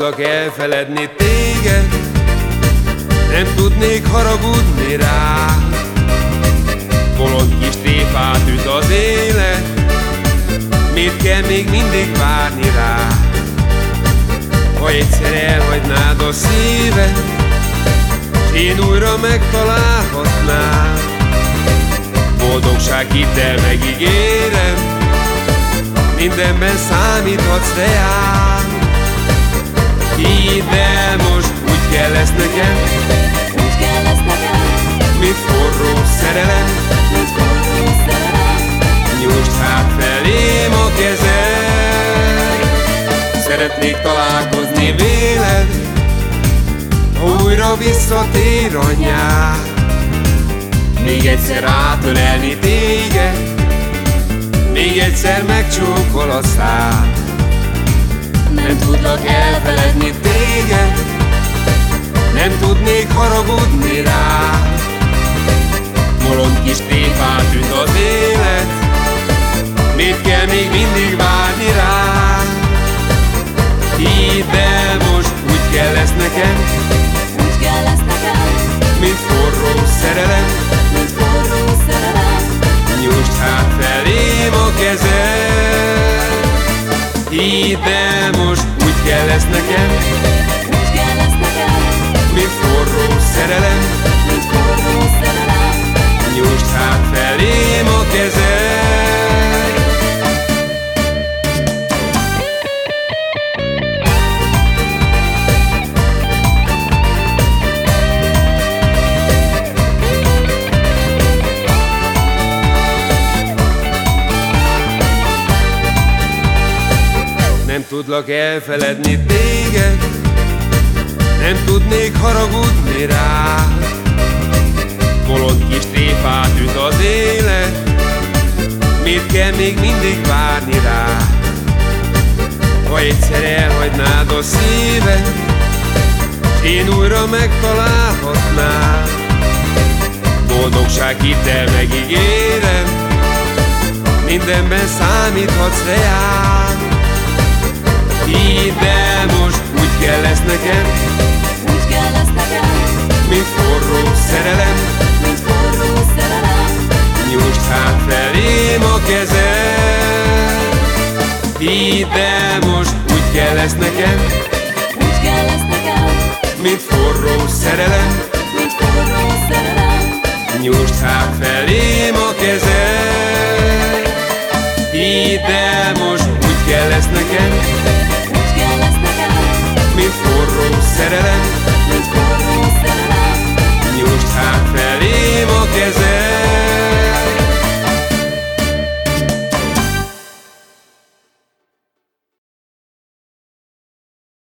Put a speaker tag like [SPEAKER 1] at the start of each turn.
[SPEAKER 1] tudlak elfeledni téged. Nem tudnék haragudni rá. Bolond kis tréfát üt az élet. Miért kell még mindig várni rá? Ha egyszer elhagynád a szíved én újra megtalálhatnám. Boldogság hittel megígérem Mindenben számíthatsz reám lesz nekem
[SPEAKER 2] Úgy kell lesz nekem
[SPEAKER 1] Mint forró szerelem?
[SPEAKER 2] Mint forró szerelem?
[SPEAKER 1] Nyújtsd hát felém a kezed. Szeretnék találkozni véled. Ha újra visszatér a nyár. Még egyszer átölelni téged. Még egyszer megcsókol a szád. Nem tudlak elfeledni téged Nem tudnék haragudni rá. Molond kis tréfát üt az élet. Miért kell még mindig várni rá? Hidd el most, úgy kell lesz nekem.
[SPEAKER 2] Úgy kell lesz nekem.
[SPEAKER 1] Mint tudlak elfeledni téged. Nem tudnék haragudni rá. Bolond kis tréfát üt az élet. Miért kell még mindig várni rá? Ha egyszer elhagynád a szíved én újra megtalálhatnám. Boldogság hittel megígérem Mindenben számíthatsz reám így, de most úgy kell lesz nekem,
[SPEAKER 2] Úgy kell lesz nekem,
[SPEAKER 1] Mint forró szerelem.
[SPEAKER 2] Mint forró szerelem.
[SPEAKER 1] Nyújtsd hát felém a kezed. De most úgy kell lesz nekem,
[SPEAKER 2] Úgy kell lesz nekem,
[SPEAKER 1] Mint forró szerelem.
[SPEAKER 2] Mint forró szerelem.
[SPEAKER 1] Nyújtsd hát felém a kezed. Hidd most úgy kell lesz nekem forró szerelem.